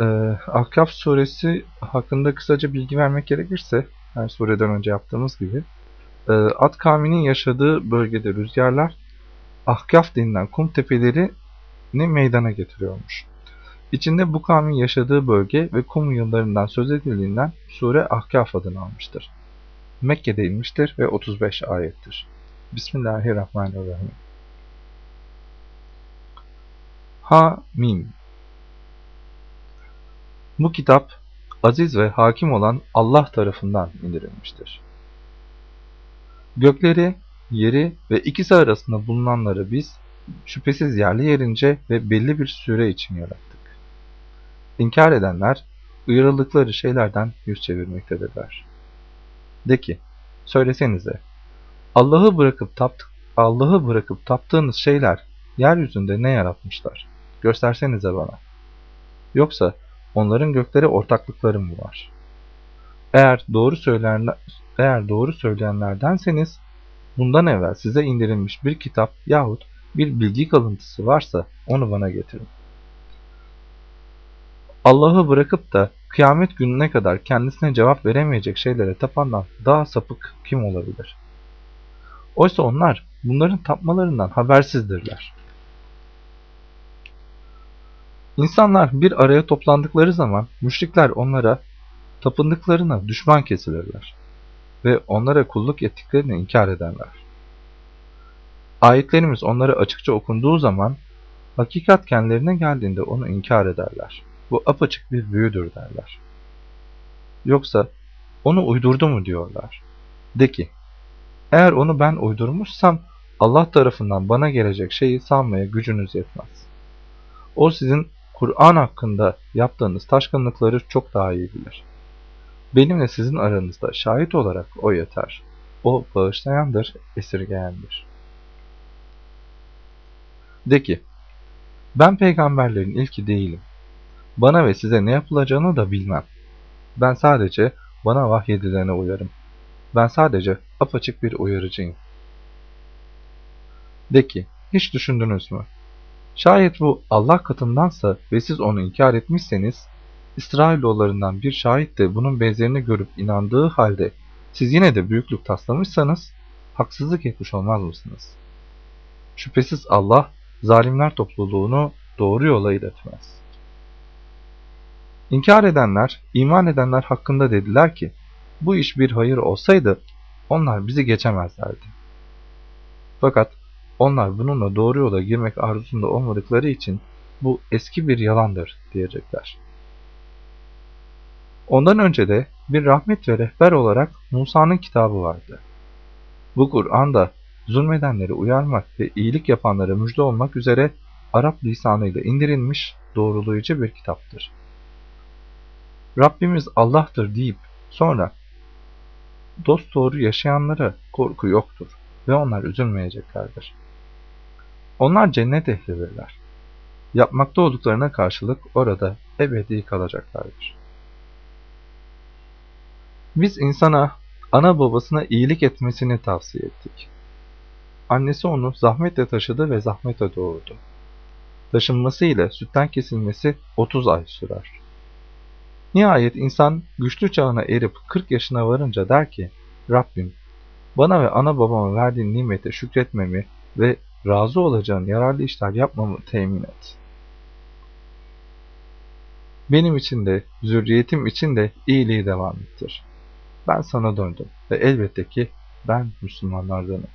e, Ahkaf suresi hakkında kısaca bilgi vermek gerekirse, her sureden önce yaptığımız gibi, e, Ad kavminin yaşadığı bölgede rüzgarlar Ahkaf denilen kum tepelerini meydana getiriyormuş. İçinde bu kavmin yaşadığı bölge ve kum yıllarından söz edildiğinden sure Ahkaf adını almıştır. Mekke'de inmiştir ve 35 ayettir. Bismillahirrahmanirrahim. Ha Mim Bu kitap aziz ve hakim olan Allah tarafından indirilmiştir. Gökleri, yeri ve ikisi arasında bulunanları biz şüphesiz yerli yerince ve belli bir süre için yarattık. İnkar edenler uyarıldıkları şeylerden yüz çevirmektedirler. De ki, söylesenize, Allah'ı bırakıp taptık, Allah'ı bırakıp taptığınız şeyler yeryüzünde ne yaratmışlar? Göstersenize bana. Yoksa onların göklere ortaklıkları mı var? Eğer doğru söyleyenler, eğer doğru söyleyenlerdenseniz bundan evvel size indirilmiş bir kitap yahut bir bilgi kalıntısı varsa onu bana getirin. Allah'ı bırakıp da kıyamet gününe kadar kendisine cevap veremeyecek şeylere tapandan daha sapık kim olabilir? Oysa onlar bunların tapmalarından habersizdirler. İnsanlar bir araya toplandıkları zaman müşrikler onlara tapındıklarına düşman kesilirler ve onlara kulluk ettiklerini inkar ederler. Ayetlerimiz onlara açıkça okunduğu zaman hakikat kendilerine geldiğinde onu inkar ederler. Bu apaçık bir büyüdür derler. Yoksa onu uydurdu mu diyorlar. De ki, eğer onu ben uydurmuşsam Allah tarafından bana gelecek şeyi sanmaya gücünüz yetmez. O sizin Kur'an hakkında yaptığınız taşkınlıkları çok daha iyi bilir. Benimle sizin aranızda şahit olarak o yeter. O bağışlayandır, esirgeyendir. De ki, ben peygamberlerin ilki değilim. Bana ve size ne yapılacağını da bilmem. Ben sadece bana vahyedilene uyarım. Ben sadece apaçık bir uyarıcıyım. De ki, hiç düşündünüz mü? Şayet bu Allah katındansa ve siz onu inkar etmişseniz, İsrailoğullarından bir şahit de bunun benzerini görüp inandığı halde siz yine de büyüklük taslamışsanız, haksızlık etmiş olmaz mısınız? Şüphesiz Allah, zalimler topluluğunu doğru yola iletmez. İnkar edenler, iman edenler hakkında dediler ki, bu iş bir hayır olsaydı onlar bizi geçemezlerdi. Fakat onlar bununla doğru yola girmek arzusunda olmadıkları için bu eski bir yalandır diyecekler. Ondan önce de bir rahmet ve rehber olarak Musa'nın kitabı vardı. Bu Kur'an'da zulmedenleri uyarmak ve iyilik yapanlara müjde olmak üzere Arap lisanıyla indirilmiş doğrulayıcı bir kitaptır. Rabbimiz Allah'tır deyip sonra dost doğru yaşayanlara korku yoktur ve onlar üzülmeyeceklerdir. Onlar cennet ehlidirler. Yapmakta olduklarına karşılık orada ebedi kalacaklardır. Biz insana ana babasına iyilik etmesini tavsiye ettik. Annesi onu zahmetle taşıdı ve zahmetle doğurdu. Taşınması ile sütten kesilmesi 30 ay sürer. Nihayet insan güçlü çağına erip 40 yaşına varınca der ki, Rabbim, bana ve ana babama verdiğin nimete şükretmemi ve razı olacağın yararlı işler yapmamı temin et. Benim için de, zürriyetim için de iyiliği devam ettir. Ben sana döndüm ve elbette ki ben Müslümanlardanım.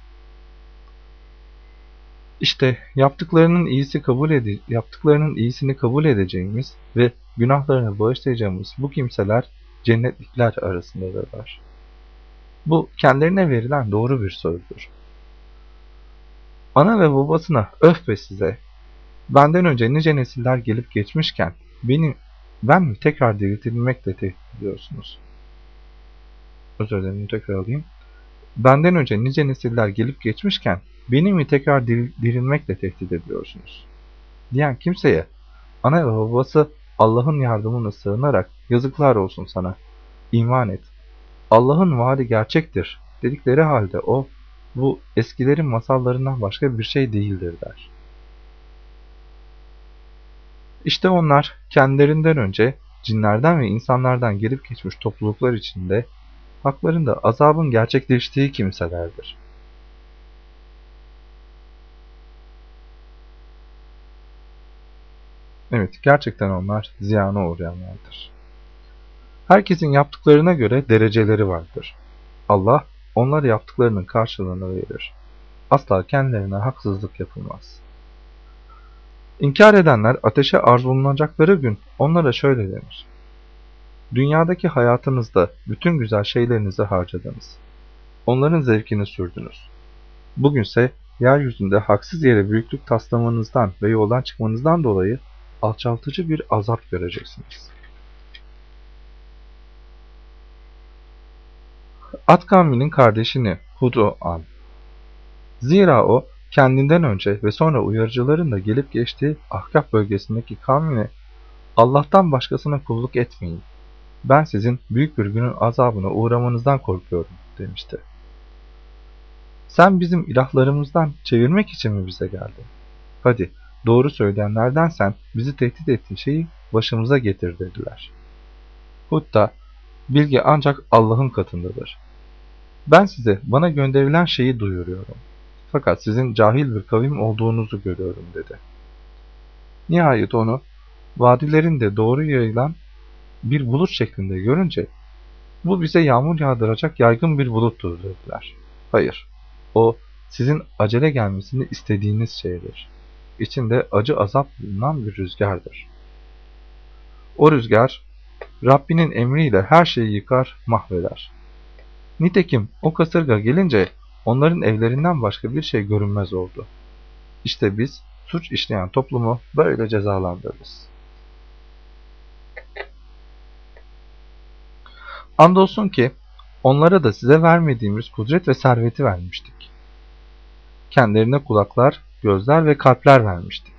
İşte yaptıklarının iyisi kabul ede yaptıklarının iyisini kabul edeceğimiz ve günahlarını bağışlayacağımız bu kimseler cennetlikler arasındadırlar. Bu kendilerine verilen doğru bir sözdür. Ana ve babasına öf be size. Benden önce nice nesiller gelip geçmişken beni ben mi tekrar diriltilmekle tehdit ediyorsunuz? Özür dilerim tekrar alayım. Benden önce nice nesiller gelip geçmişken beni mi tekrar dirilmekle tehdit ediyorsunuz? Diyen kimseye ana ve babası Allah'ın yardımına sığınarak yazıklar olsun sana. İman et. Allah'ın vaadi gerçektir dedikleri halde o bu eskilerin masallarından başka bir şey değildir der. İşte onlar kendilerinden önce cinlerden ve insanlardan gelip geçmiş topluluklar içinde haklarında azabın gerçekleştiği kimselerdir. Evet, gerçekten onlar ziyana uğrayanlardır. Herkesin yaptıklarına göre dereceleri vardır. Allah, onlar yaptıklarının karşılığını verir. Asla kendilerine haksızlık yapılmaz. İnkar edenler ateşe arzulunacakları gün onlara şöyle denir. Dünyadaki hayatınızda bütün güzel şeylerinizi harcadınız. Onların zevkini sürdünüz. Bugünse yeryüzünde haksız yere büyüklük taslamanızdan ve yoldan çıkmanızdan dolayı alçaltıcı bir azap göreceksiniz. At kavminin kardeşini Hud'u an. Zira o kendinden önce ve sonra uyarıcıların da gelip geçtiği Ahkaf bölgesindeki kavmine Allah'tan başkasına kulluk etmeyin. Ben sizin büyük bir günün azabına uğramanızdan korkuyorum demişti. Sen bizim ilahlarımızdan çevirmek için mi bize geldin? Hadi doğru söyleyenlerden sen bizi tehdit ettiğin şeyi başımıza getir dediler. Hud da bilgi ancak Allah'ın katındadır. Ben size bana gönderilen şeyi duyuruyorum. Fakat sizin cahil bir kavim olduğunuzu görüyorum dedi. Nihayet onu vadilerinde doğru yayılan bir bulut şeklinde görünce bu bize yağmur yağdıracak yaygın bir buluttur dediler. Hayır, o sizin acele gelmesini istediğiniz şeydir. İçinde acı azap bulunan bir rüzgardır. O rüzgar Rabbinin emriyle her şeyi yıkar, mahveder. Nitekim o kasırga gelince onların evlerinden başka bir şey görünmez oldu. İşte biz suç işleyen toplumu böyle cezalandırırız. Andolsun ki onlara da size vermediğimiz kudret ve serveti vermiştik. Kendilerine kulaklar, gözler ve kalpler vermiştik.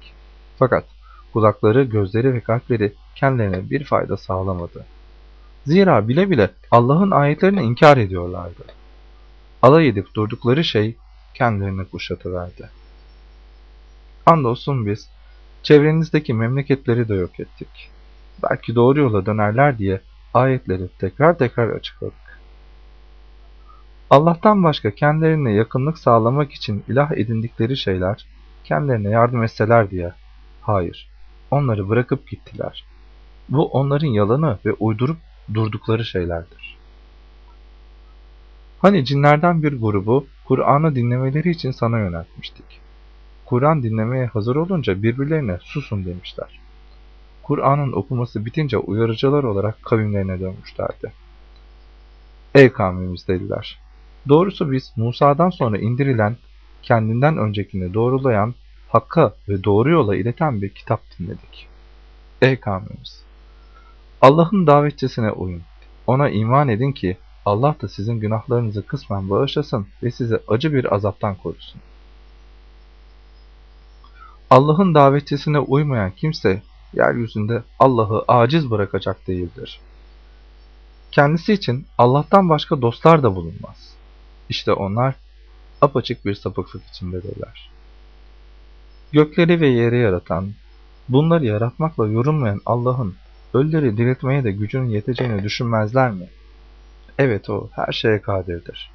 Fakat kulakları, gözleri ve kalpleri kendilerine bir fayda sağlamadı. Zira bile bile Allah'ın ayetlerini inkar ediyorlardı. Alay edip durdukları şey kendilerini kuşatıverdi. Andolsun biz çevrenizdeki memleketleri de yok ettik. Belki doğru yola dönerler diye ayetleri tekrar tekrar açıkladık. Allah'tan başka kendilerine yakınlık sağlamak için ilah edindikleri şeyler kendilerine yardım etseler diye. Hayır, onları bırakıp gittiler. Bu onların yalanı ve uydurup durdukları şeylerdir. Hani cinlerden bir grubu Kur'an'ı dinlemeleri için sana yöneltmiştik. Kur'an dinlemeye hazır olunca birbirlerine susun demişler. Kur'an'ın okuması bitince uyarıcılar olarak kavimlerine dönmüşlerdi. Ey kavmimiz dediler. Doğrusu biz Musa'dan sonra indirilen, kendinden öncekini doğrulayan, hakka ve doğru yola ileten bir kitap dinledik. Ey kavmimiz! Allah'ın davetçisine uyun. Ona iman edin ki Allah da sizin günahlarınızı kısmen bağışlasın ve sizi acı bir azaptan korusun. Allah'ın davetçisine uymayan kimse yeryüzünde Allah'ı aciz bırakacak değildir. Kendisi için Allah'tan başka dostlar da bulunmaz. İşte onlar apaçık bir sapıklık içindedirler. Gökleri ve yeri yaratan, bunları yaratmakla yorulmayan Allah'ın ölüleri diriltmeye de gücünün yeteceğini düşünmezler mi? Evet o her şeye kadirdir.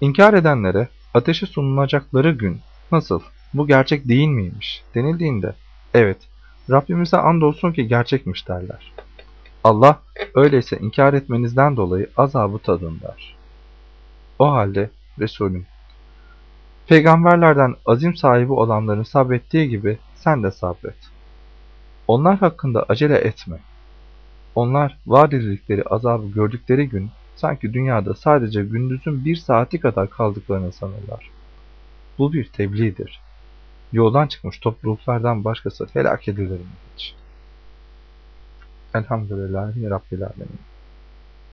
İnkar edenlere ateşe sunulacakları gün nasıl, bu gerçek değil miymiş denildiğinde evet Rabbimize andolsun ki gerçekmiş derler. Allah öyleyse inkar etmenizden dolayı azabı tadın der. O halde Resulüm Peygamberlerden azim sahibi olanların sabrettiği gibi sen de sabret. Onlar hakkında acele etme. Onlar vaat edildikleri azabı gördükleri gün sanki dünyada sadece gündüzün bir saati kadar kaldıklarını sanırlar. Bu bir tebliğdir. Yoldan çıkmış topluluklardan başkası helak edilir mi hiç? Elhamdülillahi Rabbil Alemin.